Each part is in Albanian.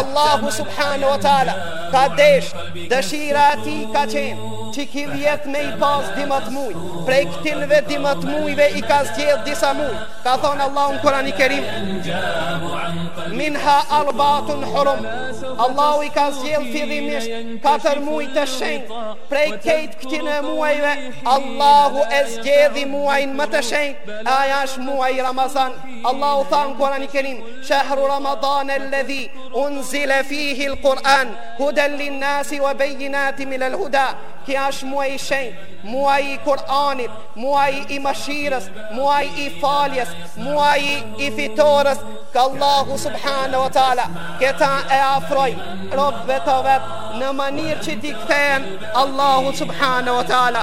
Allahu subhanahu wa ta'ala Ka desht Dëshira atij ka qenë Që ky vjet me i pas dymdhetë muj Prej këtynve dymdhetë mujve I ka zgjedh disa muj Ka thonë Allahu në kurani kerim Minha arbatun hurum Allahu i ka zgjedh fillimisht Katër muj të shenjtë Prej kejt këtyne muajve Allahu e zgjedhi muajin më të shenjtë Ai është muaji Ramazan Allahu tha në kurani kerim Shahru Ramadan alladhi unzila fihi al-Quran hudan lin-nas wa bayyinatin min al-huda. Ky është muaji i shenjtë, muaji i Kur'anit, muaji i mëshirës, muaji i faljes, muaji i fitores. Ka Allahu subhanahu wa taala këta e ofroi robëve të vet në mënyrë që t'i kthehen Allahu subhanahu wa taala.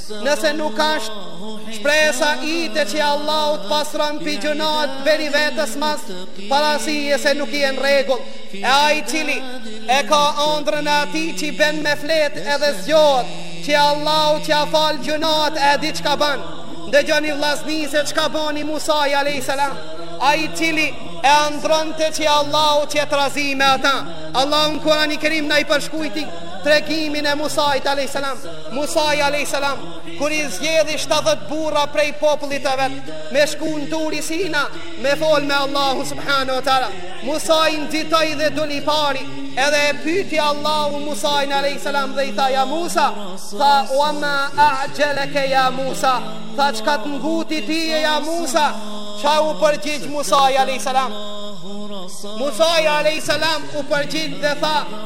Nëse nuk është shpresa jote që Allahu të pastron pi gjynahit veri vetës ma s'pari se nuk je në rregull e ai i cili e ka andrën e atij që i ben me fjet edhe zgjohet që Allahu t'ia fal gjynahet e di çka ban ndëgjoni vllazni se çka bani Musai a.s. ai i cili e andrronte që Allahu të jetë razi me ata Allahu në kurani kerim na e përshkrujti tregimin e Musait a.s. Musai alayhis salam kur i zgjedhi 70 burra prej popullit të vet me shku në turi sina me fol me Allahu subhanahu wa taala Musai nxitoi dhe dol i pari edhe e pyeti Allahu Musain alayhis salam dhe i tha ja Musa tha wa ma a'jalaka ya Musa tha çka të nguti ti ja Musa ça u përgjigj Musa alayhis salam Musa alayhis salam u përgjigj dhe tha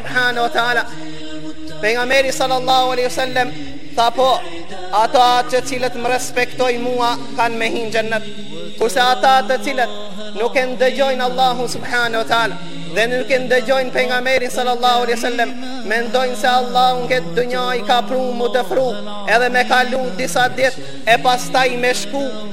Subhanahu wa taala. Pejgamberi sallallahu alaihi wasallam tha po, ata të cilët më respektojnë mua kanë me hi n'xhennet, kurse ata të cilët nuk e ndëgjojnë Allahun subhanahu wa taala dhe nuk e ndëgjojnë pejgamberin sallallahu alaihi wasallam, mendojnë se Allahu në këtë dynja i ka pru m'u dëfry, edhe me kalu disa ditë e pastaj me shku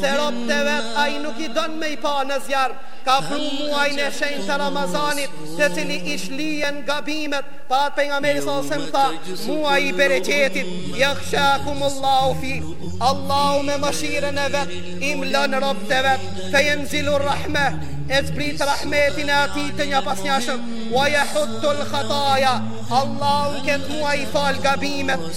Se robët e vet ai nuk i don me i pa në zjarr. Ka pru muajin e shenjtë të Ramazanit, te cili i shlyhen gabimet, paa Pejgamberi sallallhu alejhi ve sellem tha, Muaji i bereqetit, Yaghshakumullahu fih, Allahu me mëshirën e vet i mlon robët e vet, Fayanzilur rahmah, e zbrit rahmetin e Atij të njëpasnjëshëm, Wayahuttul khataya, Allahu në këtë muaj i fal gabimet.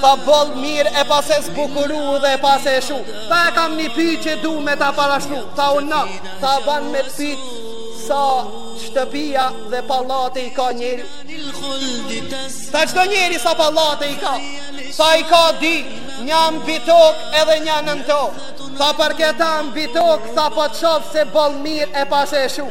Tha boll mirë e pase zbukuru dhe e pase shu Tha e kam një pytje du me ta parashtru Tha urdhno, tha ban me të pyt Sa shtëpia dhe pallate i ka njeri Tha çdo njeri sa pallate i ka Tha i ka dy, një mbi tokë edhe një nën tokë Tha për këta mbi tokë, tha po të shof se boll mirë e pase shu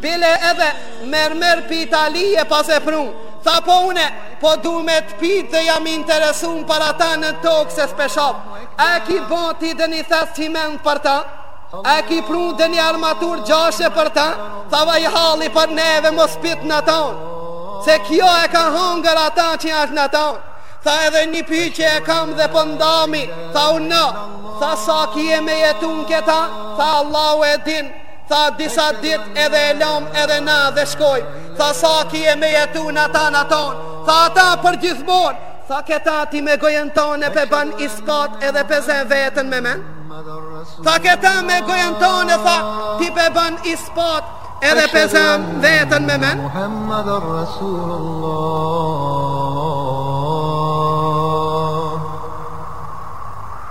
Bile edhe mermer prej Italie pase pru Tha po une, Po du me të pyt dhe jam interesun për ata nën tokë se s'pe shoh. A ki bo ti ndonjë thes çiment për ta? A ki pru ndonjë armaturë gjashe për ta? Tha vaj halli për neve mos pyt nën tokë. Se kjo e ka hongër ata që asht nën tokë. Tha edhe një pytje e kam dhe po ndahmi. Po tha urdhno. Tha sa kie me jetu në këta? Tha Allahu e din. Tha disa ditë edhe e lom edhe na dhe shkoj Tha sa kie me jetu në ata nën tokë Tha ata përgjithmonë Tha këta ti me gojën tane pe ban ispat edhe pe ze veten me men Tha këta me gojën tane tha ti pe ban ispat edhe pe ze veten me men Muhammed Rasulullah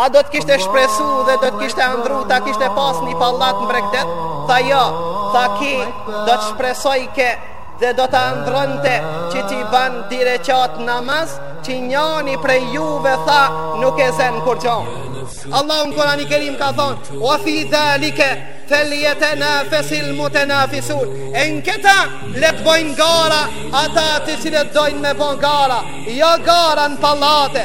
A do të kishte shpresu dhe do të kishte andrru ta kishte pas një pallat në bregdet? Tha jo, tha ky, do të shpresojke dhe do të andrronte që t'i ban dy rekate namaz, që njani prej juve tha nuk e zen kurgjo. Allahu në Kurani Kerim ka thonë, wa fi dhalike, feljetenafesil mutenafisun, e në këta le të bojnë gara, ata të cilët dojnë me bo gara, jo gara në pallate,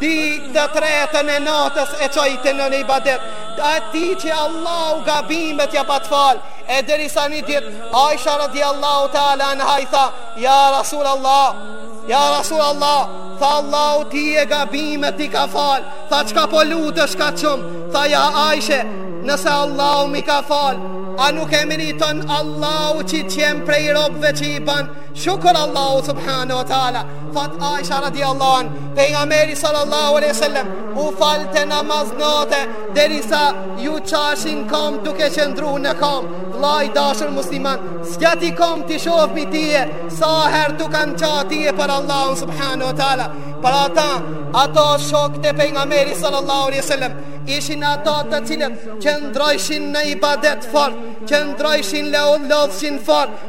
Dy të tretat e natës e çojte në ibadet Atij që Allahu gabimet ja pat fal E derisa një ditë Aisha radiallahu teala anha i tha Ja Rasul Allah Ja Rasul Allah Tha Allahu tye gabimet t'i ka fal Tha çka po lutesh kaq shum Tha ja Aisha Nëse Allahu m'i ka fal A nuk e meriton Allahu që t'jem prej robve që i ban Shukur Allahut subhanehu wa ta'ala Thot Aisha radiallahu anha Pejgameri sallallahu alaihi sallam U falte namaz nate Derisa ju çajshin kamt duke qëndru në kam Vlla i dashur musliman Zgjati kamt t'i shofmi tye Sa herë t'u kanë ça tye për Allahun subhanehu wa ta'ala Por ata ato shokt e pejgamerit sallallahu alaihi sallam Ishin ata të cilët Qëndrojshin në ibadet fort Qëndrojshin dhe u lodhshin fort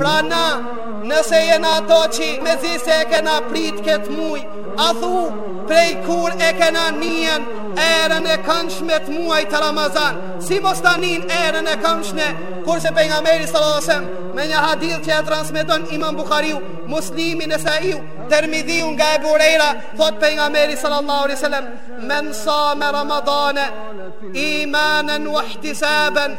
Pra na, nëse jena ata që mezi se e kena prit këtë muj, a thu prej kur e kena nie erën e këndshme të muajit Ramazan, si mos ta nien erën e këndshme, kurse Pejgamberi salallahu alejhi ve selem, me një hadith që e transmiton imam Buhariu, Muslimi, Nesaiu, Tirmidhiu nga Ebu Hurejra, thotë Pejgamberi salallahu alejhi ve selem, men same Ramadane, imanen ua htisaben,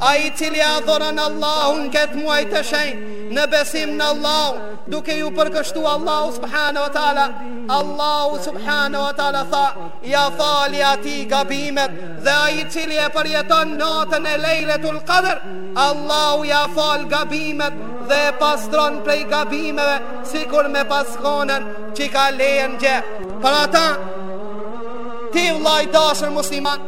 Ai i cili adhuron Allahun n'këtë muaj të shenjtë në besim në Allahun, duke ju përkushtu Allahut subhanahu wa taala, Allahu subhanahu wa taala tha, ia fal atij gabimet dhe ai i cili e përjeton natën e Lejletul Kadr, Allahu ia fal gabimet dhe e pastron prej gabimeve sikur me pas konën që ka le n'gji. Për ata ti vlla i dashur musliman